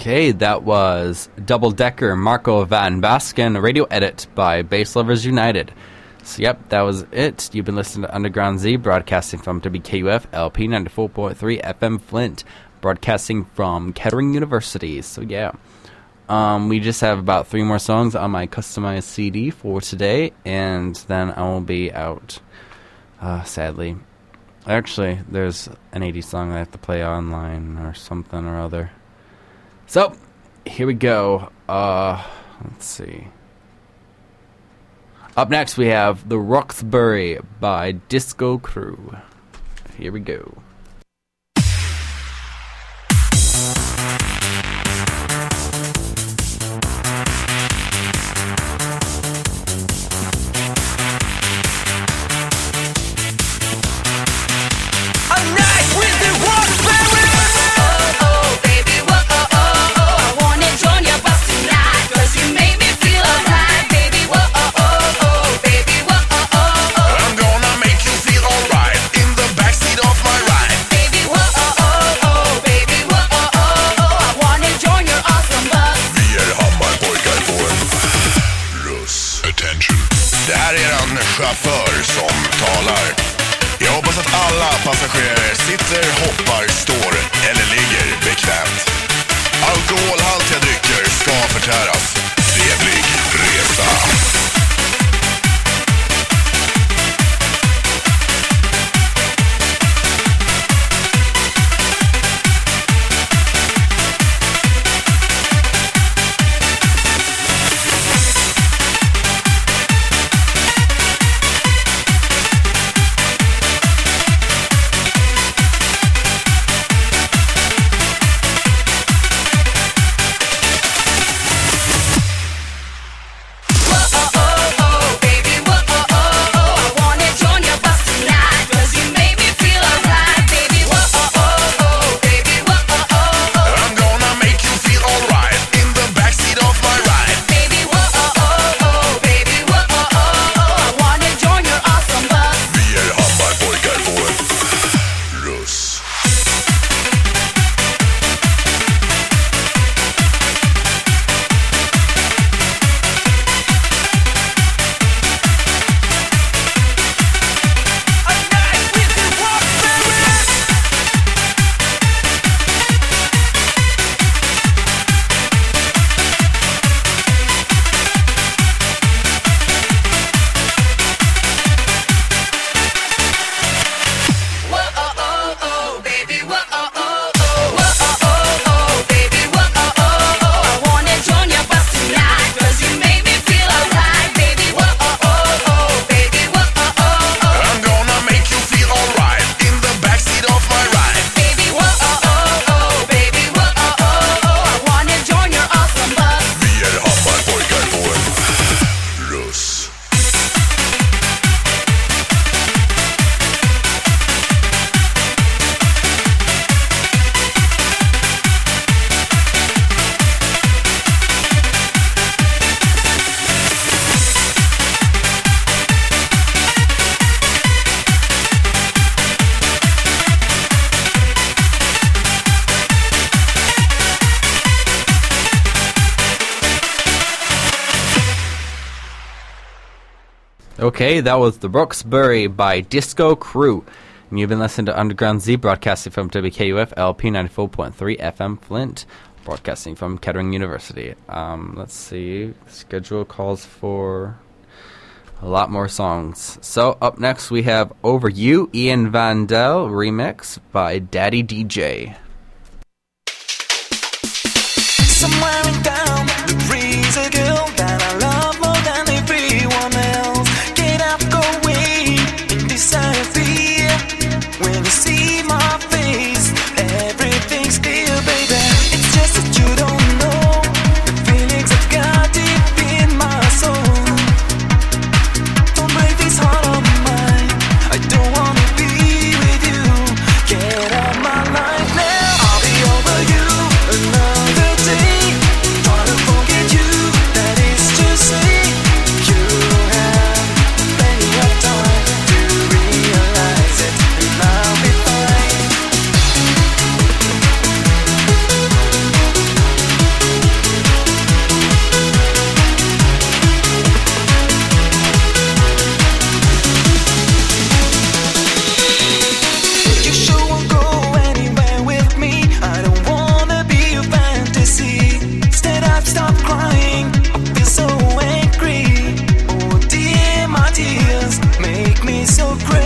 Okay, that was Double Decker Marco van Basken radio edit by Bass Lovers United. So, yep, that was it. You've been listening to Underground Z, broadcasting from WKUF LP 94.3 FM Flint, broadcasting from Kettering University. So, yeah. Um, we just have about three more songs on my customized CD for today, and then I will be out, uh, sadly. Actually, there's an 80 song I have to play online or something or other. So, here we go. Uh, let's see. Up next, we have The Roxbury by Disco Crew. Here we go. Okay, that was The Roxbury by Disco Crew. And you've been listening to Underground Z broadcasting from WKUF LP 94.3 FM Flint, broadcasting from Kettering University. Um, let's see, schedule calls for a lot more songs. So up next we have Over You, Ian Van Dahl remix by Daddy DJ. Somewhere a girl that crazy.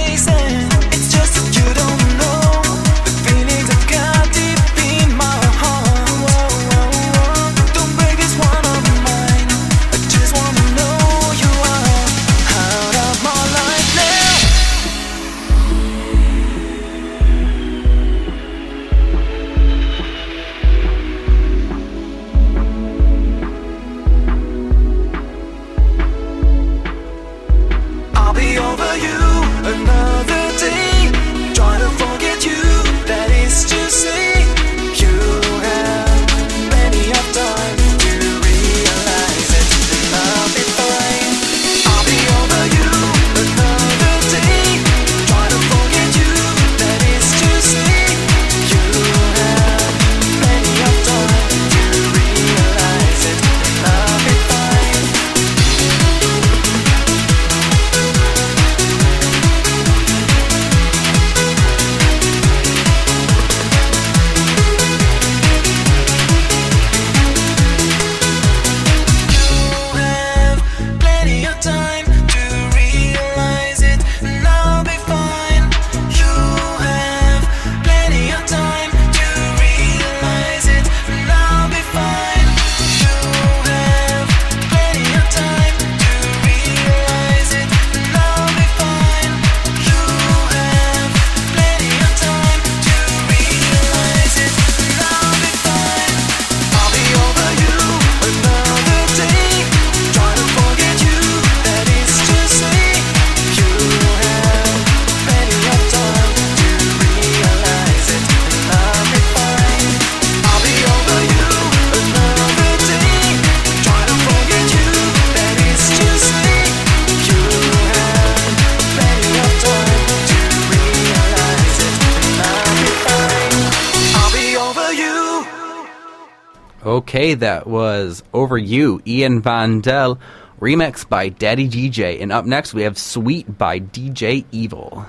Okay, that was Over You, Ian Van Dahl, remix by Daddy DJ. And up next, we have Sweet by DJ Evil.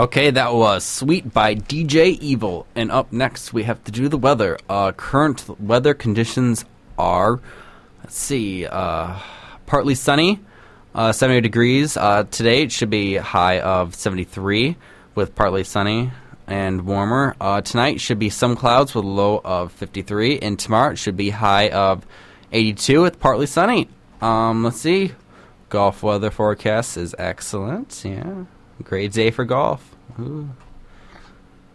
Okay, that was Sweet by DJ Evil. And up next, we have to do the weather. Uh, current weather conditions are, let's see, uh, partly sunny, uh, 70 degrees. Uh, today it should be high of 73 with partly sunny and warmer. Uh, tonight should be some clouds with a low of 53. And tomorrow it should be high of 82 with partly sunny. Um, let's see. Golf weather forecast is excellent. Yeah. Great day for golf. Ooh.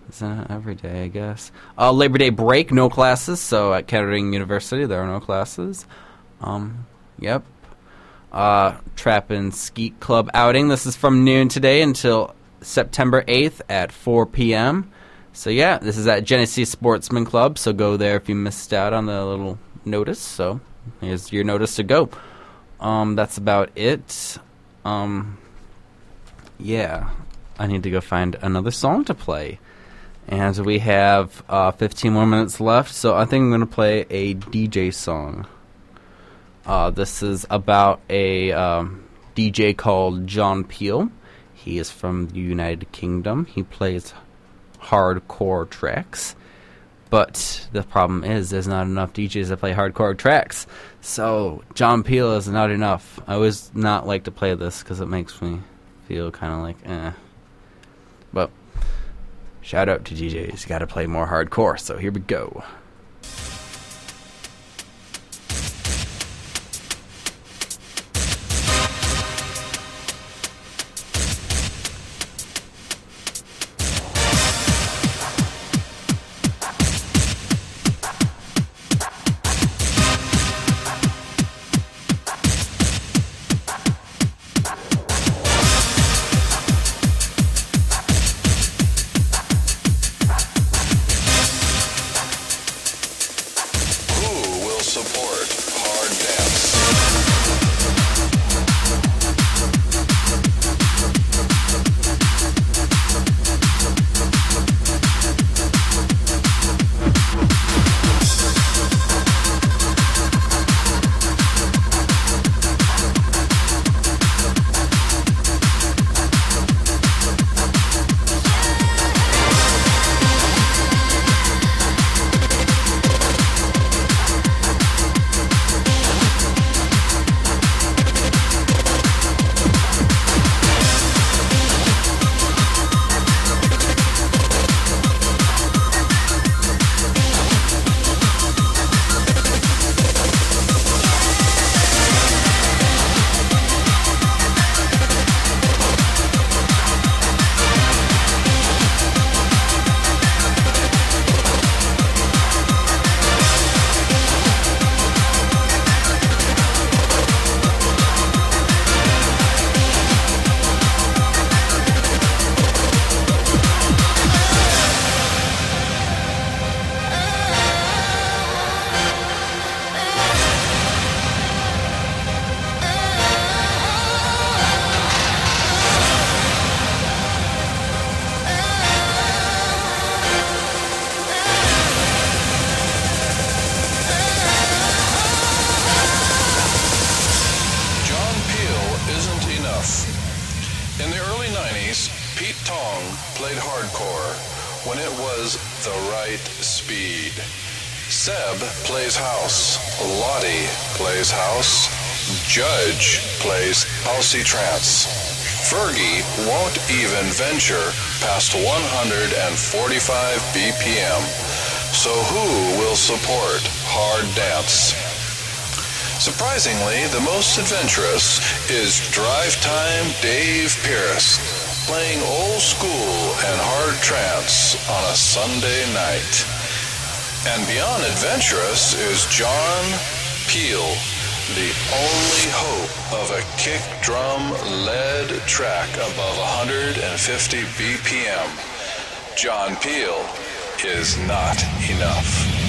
It's not every day, I guess. Uh, Labor Day break, no classes. So at Kettering University, there are no classes. Um, yep. Uh, Trap and Skeet Club outing. This is from noon today until September 8th at 4 p.m. So yeah, this is at Genesee Sportsman Club. So go there if you missed out on the little notice. So here's your notice to go. Um, that's about it. Um, yeah, I need to go find another song to play. And we have uh, 15 more minutes left, so I think I'm going to play a DJ song. Uh, this is about a um, DJ called John Peel. He is from the United Kingdom. He plays hardcore tracks. But the problem is, there's not enough DJs that play hardcore tracks. So, John Peel is not enough. I always not like to play this because it makes me feel kind of like, eh. But, shout out to DJs. Gotta play more hardcore. So, here we go. Seb plays house. Lottie plays house. Judge plays housey trance. Fergie won't even venture past 145 BPM. So who will support hard dance? Surprisingly, the most adventurous is Drive Time Dave Pearce, playing old school and hard trance on a Sunday night. And beyond adventurous is John Peel, the only hope of a kick drum led track above 150 BPM. John Peel is not enough.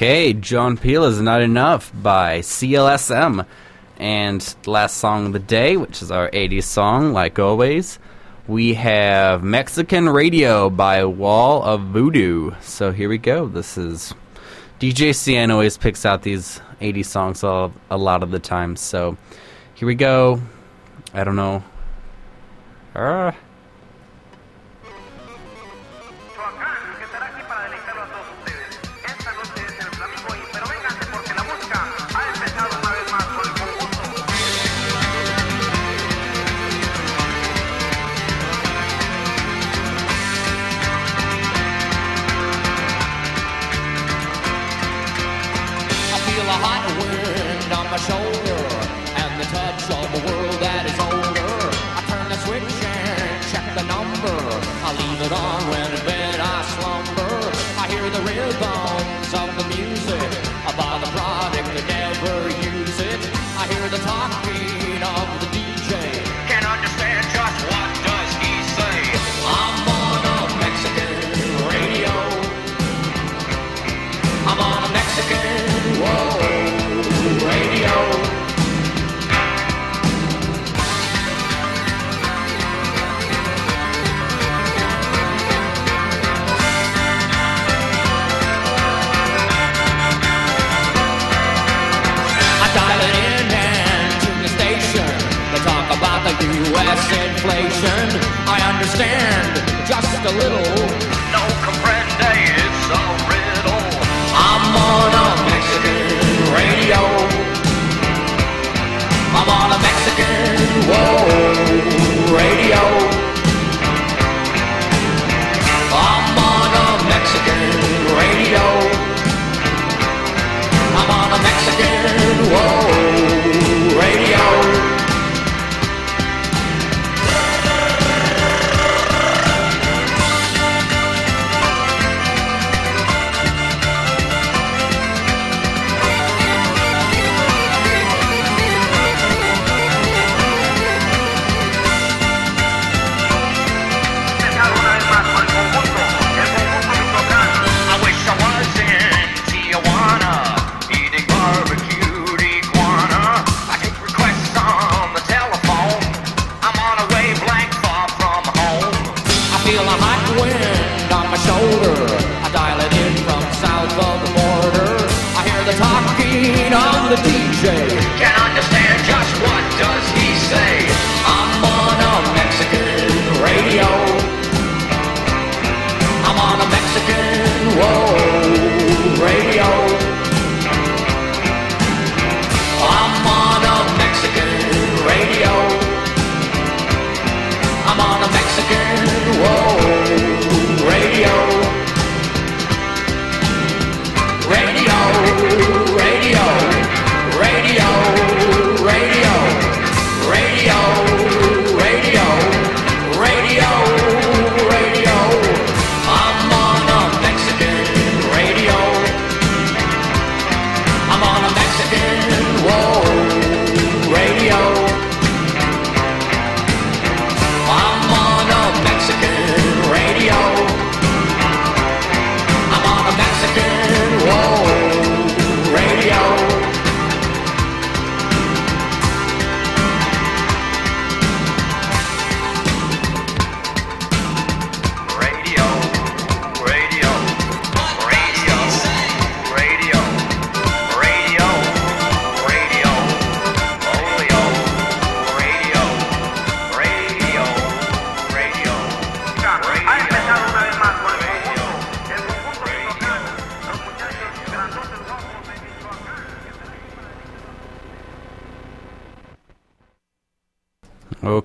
Okay, John Peel is Not Enough by CLSM. And last song of the day, which is our 80s song, like always, we have Mexican Radio by Wall of Voodoo. So here we go. This is DJ CN always picks out these 80s songs all, a lot of the time. So here we go. I don't know. Uh,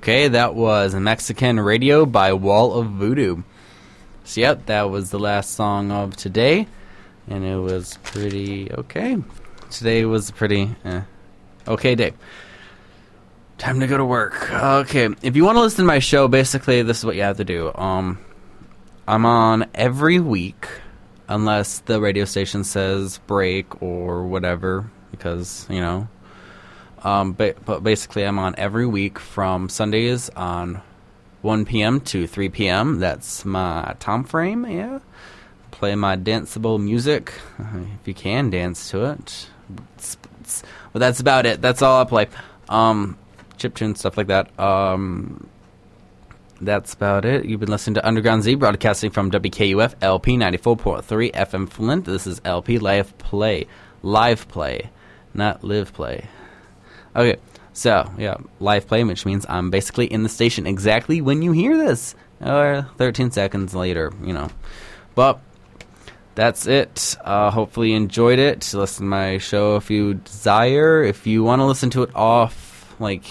Okay, that was Mexican Radio by Wall of Voodoo. So, yep, that was the last song of today, and it was pretty okay. Today was a pretty eh, okay day. Time to go to work. Okay, if you want to listen to my show, basically this is what you have to do. Um, I'm on every week, unless the radio station says break or whatever, because you know. Um, but, but basically, I'm on every week from Sundays on 1 p.m. to 3 p.m. That's my time frame. Yeah, play my danceable music if you can dance to it. But that's about it. That's all I play. Um, chip tune stuff like that. Um, that's about it. You've been listening to Underground Z, broadcasting from WKUF LP 94.3 FM Flint. This is LP Live Play. Live Play, not Live Play. Okay, so, yeah, live play, which means I'm basically in the station exactly when you hear this. Or 13 seconds later, you know. But that's it. Uh, hopefully you enjoyed it. Listen to my show if you desire. If you want to listen to it off, like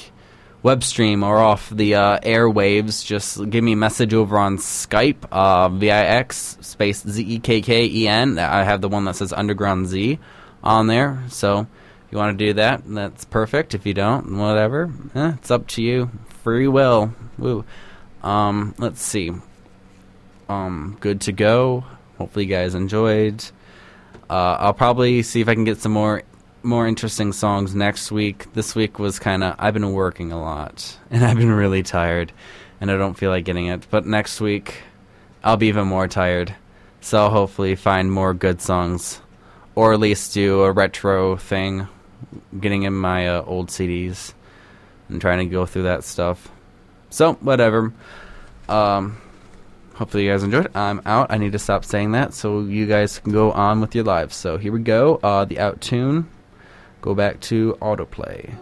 web stream or off the uh, airwaves, just give me a message over on Skype, uh, VIX space Z E K K E N. I have the one that says Underground Z on there. So you want to do that, that's perfect. If you don't, whatever. Eh, it's up to you. Free will. Woo. Um, let's see. Um, good to go. Hopefully, you guys enjoyed. Uh, I'll probably see if I can get some more more interesting songs next week. This week was kind of I've been working a lot and I've been really tired and I don't feel like getting it. But next week I'll be even more tired. So I'll hopefully find more good songs or at least do a retro thing getting in my uh, old CDs and trying to go through that stuff. So, whatever. Um Hopefully you guys enjoyed. I'm out. I need to stop saying that so you guys can go on with your lives. So here we go. Uh, the out tune. Go back to autoplay.